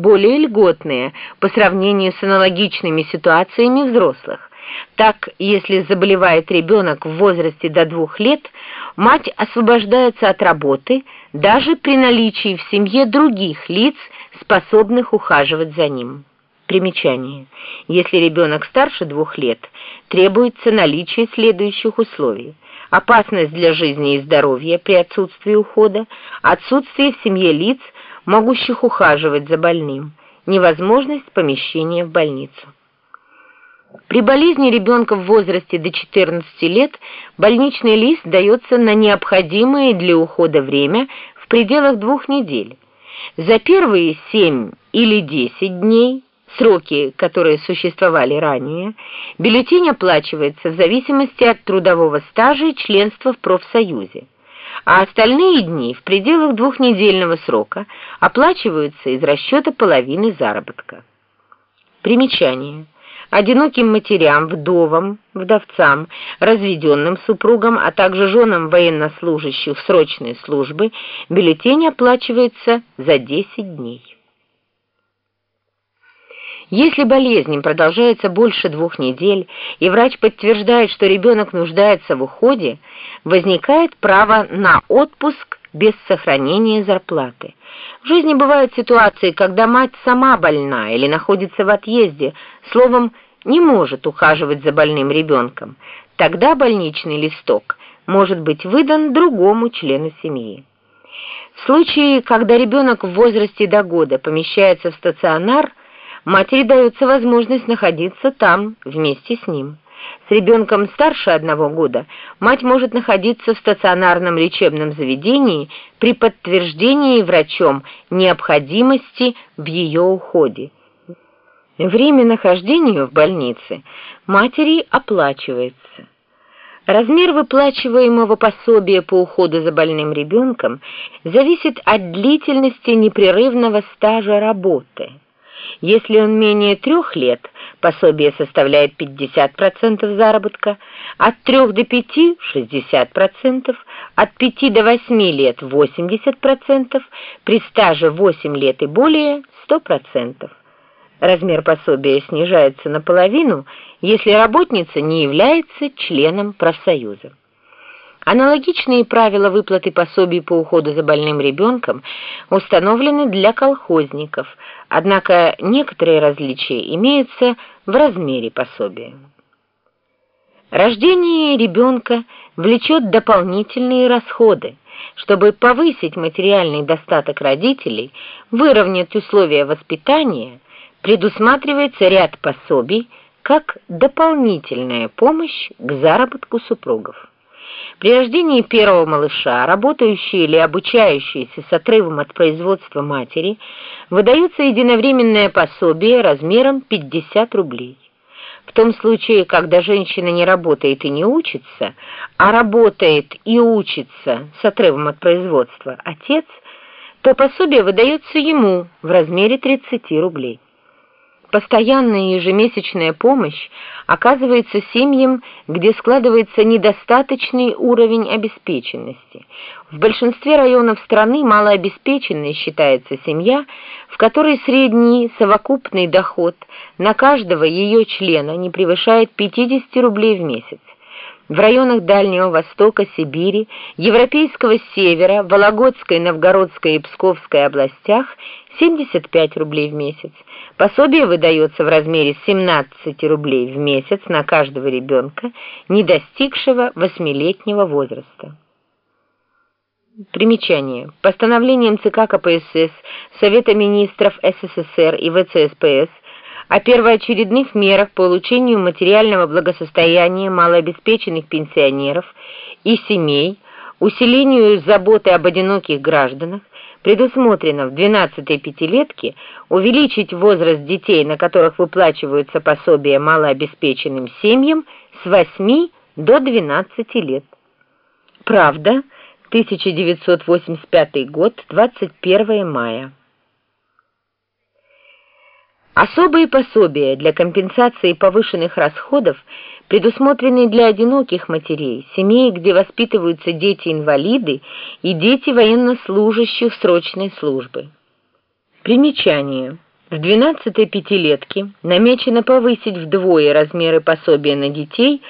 более льготные по сравнению с аналогичными ситуациями взрослых. Так, если заболевает ребенок в возрасте до двух лет, мать освобождается от работы даже при наличии в семье других лиц, способных ухаживать за ним. Примечание. Если ребенок старше двух лет, требуется наличие следующих условий. Опасность для жизни и здоровья при отсутствии ухода, отсутствие в семье лиц, могущих ухаживать за больным, невозможность помещения в больницу. При болезни ребенка в возрасте до 14 лет больничный лист дается на необходимое для ухода время в пределах двух недель. За первые 7 или 10 дней, сроки, которые существовали ранее, бюллетень оплачивается в зависимости от трудового стажа и членства в профсоюзе, а остальные дни в пределах двухнедельного срока оплачиваются из расчета половины заработка. Примечание одиноким матерям, вдовам, вдовцам, разведенным супругам, а также женам военнослужащих срочной службы бюллетень оплачивается за 10 дней. Если болезнь продолжается больше двух недель, и врач подтверждает, что ребенок нуждается в уходе, возникает право на отпуск без сохранения зарплаты. В жизни бывают ситуации, когда мать сама больна или находится в отъезде, словом, не может ухаживать за больным ребенком. Тогда больничный листок может быть выдан другому члену семьи. В случае, когда ребенок в возрасте до года помещается в стационар, матери дается возможность находиться там вместе с ним. С ребенком старше одного года мать может находиться в стационарном лечебном заведении при подтверждении врачом необходимости в ее уходе. Время нахождения в больнице матери оплачивается. Размер выплачиваемого пособия по уходу за больным ребенком зависит от длительности непрерывного стажа работы. Если он менее трех лет, пособие составляет 50% заработка, от 3 до 5 – 60%, от 5 до 8 лет – 80%, при стаже 8 лет и более – 100%. Размер пособия снижается наполовину, если работница не является членом профсоюза. Аналогичные правила выплаты пособий по уходу за больным ребенком установлены для колхозников, однако некоторые различия имеются в размере пособия. Рождение ребенка влечет дополнительные расходы. Чтобы повысить материальный достаток родителей, выровнять условия воспитания, предусматривается ряд пособий как дополнительная помощь к заработку супругов. При рождении первого малыша, работающие или обучающиеся с отрывом от производства матери, выдаются единовременное пособие размером 50 рублей. В том случае, когда женщина не работает и не учится, а работает и учится с отрывом от производства отец, то пособие выдается ему в размере 30 рублей. Постоянная ежемесячная помощь оказывается семьям, где складывается недостаточный уровень обеспеченности. В большинстве районов страны малообеспеченной считается семья, в которой средний совокупный доход на каждого ее члена не превышает 50 рублей в месяц. В районах Дальнего Востока, Сибири, Европейского Севера, Вологодской, Новгородской и Псковской областях 75 рублей в месяц. Пособие выдается в размере 17 рублей в месяц на каждого ребенка, не достигшего восьмилетнего возраста. Примечание. Постановлением ЦК КПСС, Совета министров СССР и ВЦСПС о первоочередных мерах по улучшению материального благосостояния малообеспеченных пенсионеров и семей, усилению заботы об одиноких гражданах, предусмотрено в 12-й пятилетке увеличить возраст детей, на которых выплачиваются пособия малообеспеченным семьям, с 8 до 12 лет. Правда, 1985 год, 21 мая. Особые пособия для компенсации повышенных расходов предусмотренные для одиноких матерей, семей, где воспитываются дети-инвалиды и дети военнослужащих срочной службы. Примечание. В 12-й пятилетке намечено повысить вдвое размеры пособия на детей